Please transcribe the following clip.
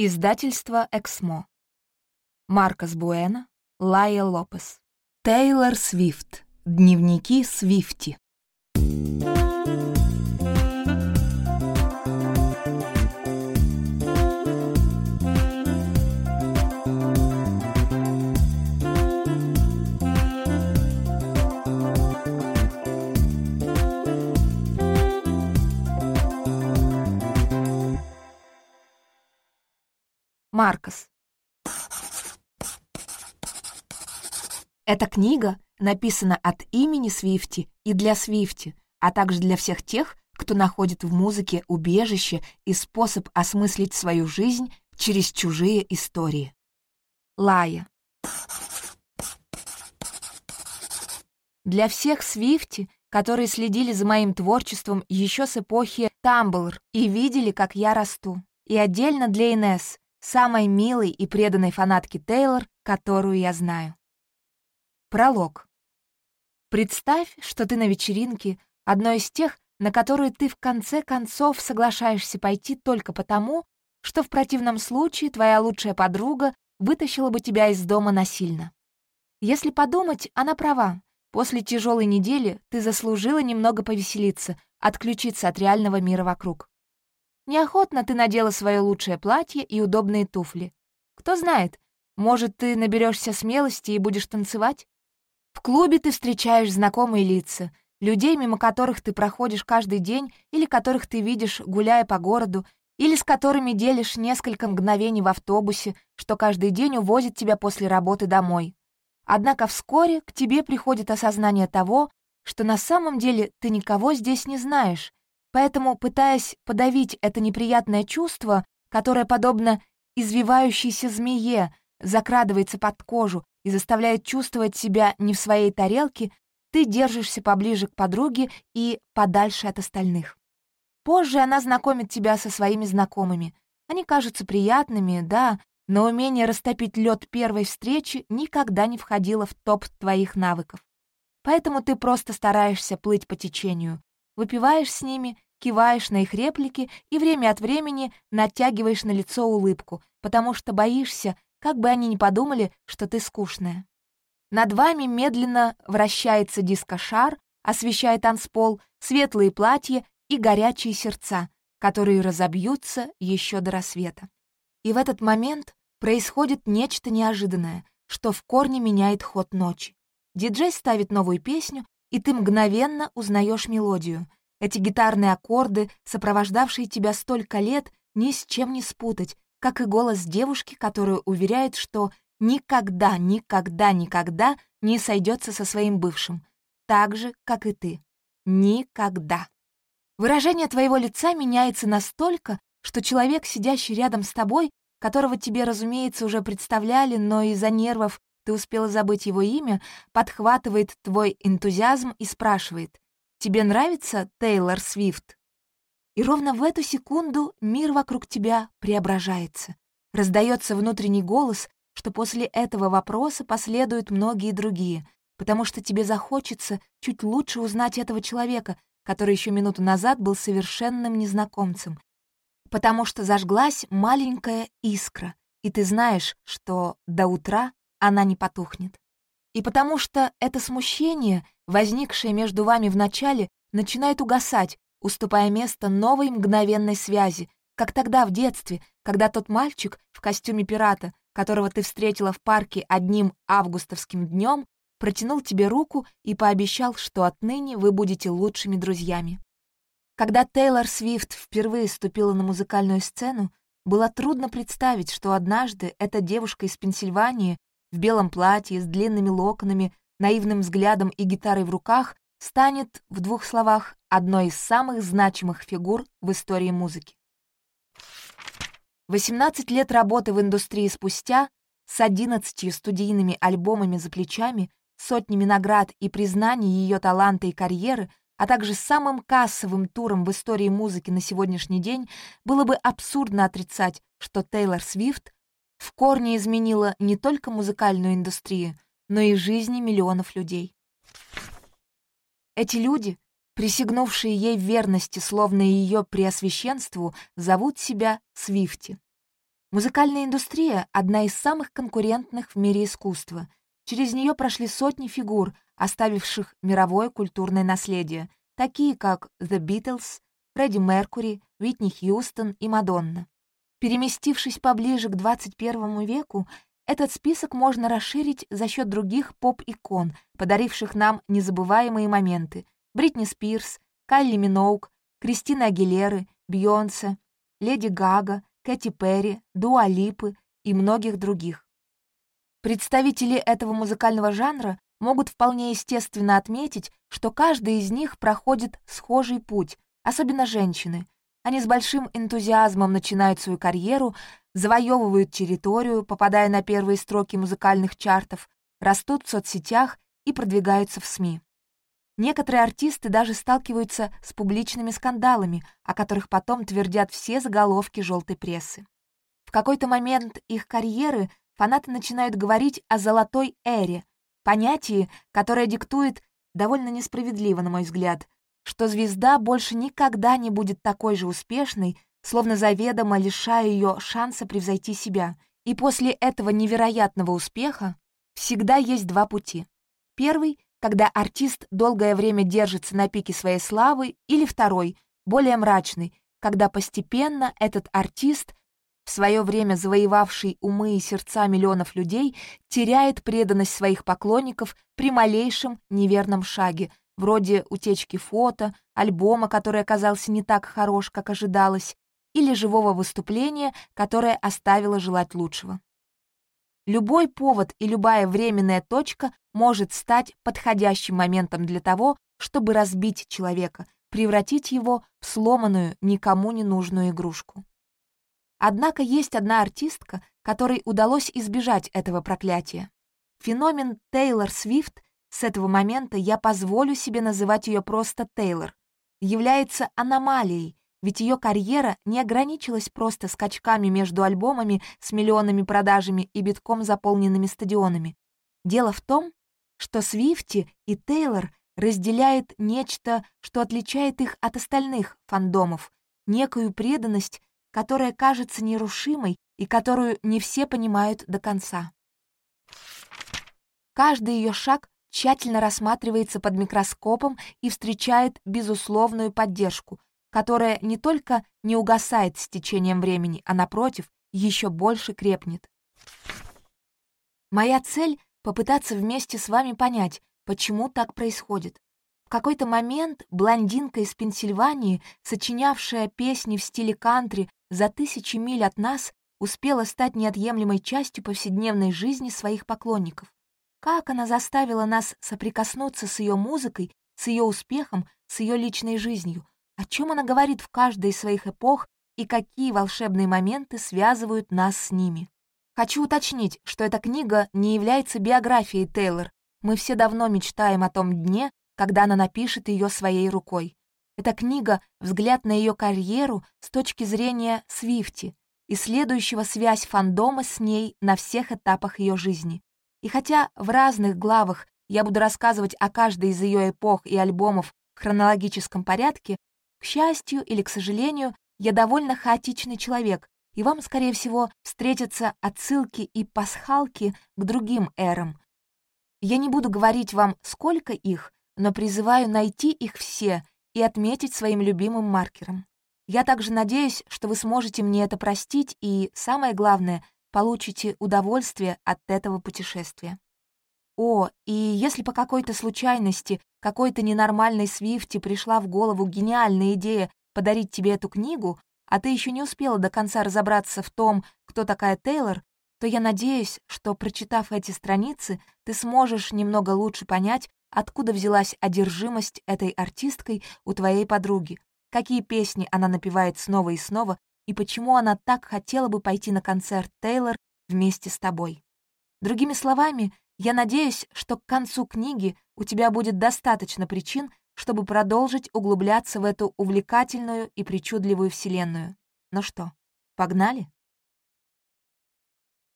Издательство «Эксмо». Маркос Буэна, Лайя Лопес. Тейлор Свифт. Дневники Свифти. Маркос. Эта книга написана от имени Свифти и для Свифти, а также для всех тех, кто находит в музыке убежище и способ осмыслить свою жизнь через чужие истории. Лая. Для всех Свифти, которые следили за моим творчеством еще с эпохи Тамблр и видели, как я расту. И отдельно для Инесс, самой милой и преданной фанатки Тейлор, которую я знаю. Пролог. Представь, что ты на вечеринке, одной из тех, на которую ты в конце концов соглашаешься пойти только потому, что в противном случае твоя лучшая подруга вытащила бы тебя из дома насильно. Если подумать, она права. После тяжелой недели ты заслужила немного повеселиться, отключиться от реального мира вокруг. Неохотно ты надела свое лучшее платье и удобные туфли. Кто знает, может, ты наберешься смелости и будешь танцевать? В клубе ты встречаешь знакомые лица, людей, мимо которых ты проходишь каждый день или которых ты видишь, гуляя по городу, или с которыми делишь несколько мгновений в автобусе, что каждый день увозит тебя после работы домой. Однако вскоре к тебе приходит осознание того, что на самом деле ты никого здесь не знаешь, Поэтому, пытаясь подавить это неприятное чувство, которое, подобно извивающейся змее, закрадывается под кожу и заставляет чувствовать себя не в своей тарелке, ты держишься поближе к подруге и подальше от остальных. Позже она знакомит тебя со своими знакомыми. Они кажутся приятными, да, но умение растопить лед первой встречи никогда не входило в топ твоих навыков. Поэтому ты просто стараешься плыть по течению, выпиваешь с ними, киваешь на их реплики и время от времени натягиваешь на лицо улыбку, потому что боишься, как бы они ни подумали, что ты скучная. Над вами медленно вращается дискошар, освещая танцпол, светлые платья и горячие сердца, которые разобьются еще до рассвета. И в этот момент происходит нечто неожиданное, что в корне меняет ход ночи. Диджей ставит новую песню, и ты мгновенно узнаешь мелодию. Эти гитарные аккорды, сопровождавшие тебя столько лет, ни с чем не спутать, как и голос девушки, которая уверяет, что никогда, никогда, никогда не сойдется со своим бывшим, так же, как и ты. Никогда. Выражение твоего лица меняется настолько, что человек, сидящий рядом с тобой, которого тебе, разумеется, уже представляли, но из-за нервов ты успела забыть его имя, подхватывает твой энтузиазм и спрашивает, «Тебе нравится Тейлор Свифт?» И ровно в эту секунду мир вокруг тебя преображается. Раздается внутренний голос, что после этого вопроса последуют многие другие, потому что тебе захочется чуть лучше узнать этого человека, который еще минуту назад был совершенным незнакомцем, потому что зажглась маленькая искра, и ты знаешь, что до утра она не потухнет. И потому что это смущение, возникшее между вами в начале, начинает угасать, уступая место новой мгновенной связи, как тогда в детстве, когда тот мальчик в костюме пирата, которого ты встретила в парке одним августовским днем, протянул тебе руку и пообещал, что отныне вы будете лучшими друзьями. Когда Тейлор Свифт впервые ступила на музыкальную сцену, было трудно представить, что однажды эта девушка из Пенсильвании в белом платье, с длинными локонами, наивным взглядом и гитарой в руках, станет, в двух словах, одной из самых значимых фигур в истории музыки. 18 лет работы в индустрии спустя, с 11 студийными альбомами за плечами, сотнями наград и признаний ее таланта и карьеры, а также самым кассовым туром в истории музыки на сегодняшний день, было бы абсурдно отрицать, что Тейлор Свифт в корне изменила не только музыкальную индустрию, но и жизни миллионов людей. Эти люди, присягнувшие ей верности, словно ее преосвященству, зовут себя Свифти. Музыкальная индустрия — одна из самых конкурентных в мире искусства. Через нее прошли сотни фигур, оставивших мировое культурное наследие, такие как The Beatles, Фредди Меркури, Уитни Хьюстон и Мадонна. Переместившись поближе к 21 веку, этот список можно расширить за счет других поп-икон, подаривших нам незабываемые моменты. Бритни Спирс, Кайли Миноук, Кристина Агилеры, Бьонсе, Леди Гага, Кэти Перри, Дуа Липы и многих других. Представители этого музыкального жанра могут вполне естественно отметить, что каждый из них проходит схожий путь, особенно женщины. Они с большим энтузиазмом начинают свою карьеру, завоевывают территорию, попадая на первые строки музыкальных чартов, растут в соцсетях и продвигаются в СМИ. Некоторые артисты даже сталкиваются с публичными скандалами, о которых потом твердят все заголовки желтой прессы. В какой-то момент их карьеры фанаты начинают говорить о «золотой эре», понятии, которое диктует, довольно несправедливо, на мой взгляд, что звезда больше никогда не будет такой же успешной, словно заведомо лишая ее шанса превзойти себя. И после этого невероятного успеха всегда есть два пути. Первый когда артист долгое время держится на пике своей славы, или второй, более мрачный, когда постепенно этот артист, в свое время завоевавший умы и сердца миллионов людей, теряет преданность своих поклонников при малейшем неверном шаге, вроде утечки фото, альбома, который оказался не так хорош, как ожидалось, или живого выступления, которое оставило желать лучшего. Любой повод и любая временная точка может стать подходящим моментом для того, чтобы разбить человека, превратить его в сломанную, никому не нужную игрушку. Однако есть одна артистка, которой удалось избежать этого проклятия. Феномен Тейлор Свифт, с этого момента я позволю себе называть ее просто Тейлор, является аномалией, ведь ее карьера не ограничилась просто скачками между альбомами с миллионными продажами и битком заполненными стадионами. Дело в том, что Свифти и Тейлор разделяет нечто, что отличает их от остальных фандомов, некую преданность, которая кажется нерушимой и которую не все понимают до конца. Каждый ее шаг тщательно рассматривается под микроскопом и встречает безусловную поддержку — которая не только не угасает с течением времени, а, напротив, еще больше крепнет. Моя цель — попытаться вместе с вами понять, почему так происходит. В какой-то момент блондинка из Пенсильвании, сочинявшая песни в стиле кантри за тысячи миль от нас, успела стать неотъемлемой частью повседневной жизни своих поклонников. Как она заставила нас соприкоснуться с ее музыкой, с ее успехом, с ее личной жизнью, о чем она говорит в каждой из своих эпох и какие волшебные моменты связывают нас с ними. Хочу уточнить, что эта книга не является биографией Тейлор. Мы все давно мечтаем о том дне, когда она напишет ее своей рукой. Эта книга — взгляд на ее карьеру с точки зрения Свифти, исследующего связь фандома с ней на всех этапах ее жизни. И хотя в разных главах я буду рассказывать о каждой из ее эпох и альбомов в хронологическом порядке, к счастью или к сожалению, я довольно хаотичный человек, и вам, скорее всего, встретятся отсылки и пасхалки к другим эрам. Я не буду говорить вам, сколько их, но призываю найти их все и отметить своим любимым маркером. Я также надеюсь, что вы сможете мне это простить и, самое главное, получите удовольствие от этого путешествия. О, и если по какой-то случайности какой-то ненормальной Свифти пришла в голову гениальная идея подарить тебе эту книгу, а ты еще не успела до конца разобраться в том, кто такая Тейлор, то я надеюсь, что, прочитав эти страницы, ты сможешь немного лучше понять, откуда взялась одержимость этой артисткой у твоей подруги, какие песни она напевает снова и снова, и почему она так хотела бы пойти на концерт Тейлор вместе с тобой. Другими словами, я надеюсь, что к концу книги у тебя будет достаточно причин, чтобы продолжить углубляться в эту увлекательную и причудливую вселенную. Ну что, погнали?